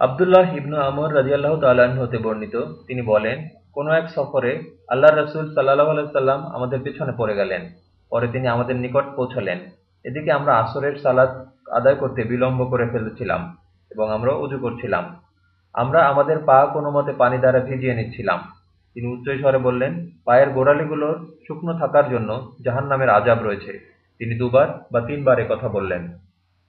আবদুল্লাহ ইবনু আমর রাজিয়াল্লাহ তাল্লাহ্ন হতে বর্ণিত। তিনি বলেন, কোনো এক সফরে আল্লাহ রসুল সাল্লাহ আলাইসাল্লাম আমাদের পেছনে পড়ে গেলেন। পরে তিনি আমাদের নিকট পৌঁছালেন। এদিকে আমরা আসরের সালাদ আদায় করতে বিলম্ব করে ফেলেছিলাম এবং আমরা উজু করছিলাম। আমরা আমাদের পা কোনো মতে পানি দ্বারা ভিজিয়ে নিচ্ছিলাম। তিনি উচ্চস্বরে বললেন, পায়ের গোড়ালিগুলোর শুকনো থাকার জন্য জাহান নামের আজাব রয়েছে। তিনি দুবার বা তিনবার কথা বললেন।